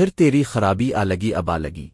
پھر تیری خرابی آ لگی ابا لگی۔